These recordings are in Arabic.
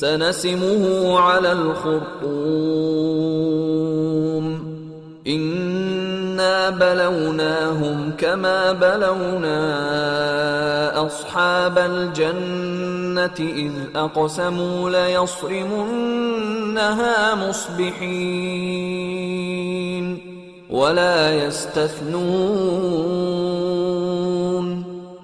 سنسمه على الخرطوم. انا بلوناهم كما بلونا اصحاب الجنه اذ اقسموا ليصرمنها مصبحين ولا يستثنون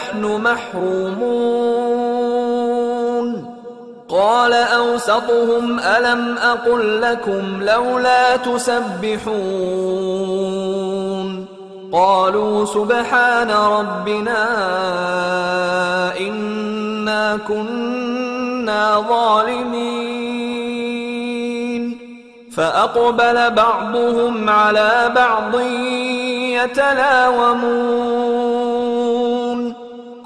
نحن محرومون. قال أوسطهم ألم أقل لكم لولا تسبحون؟ قالوا سبحان ربنا إنا كنا ظالمين. فأقبل بعضهم على بعض يتلاومون.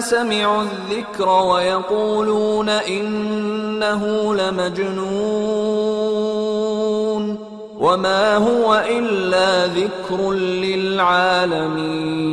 سمعوا الذكر ويقولون إنه لمجنون وما هو إلا ذكر للعالمين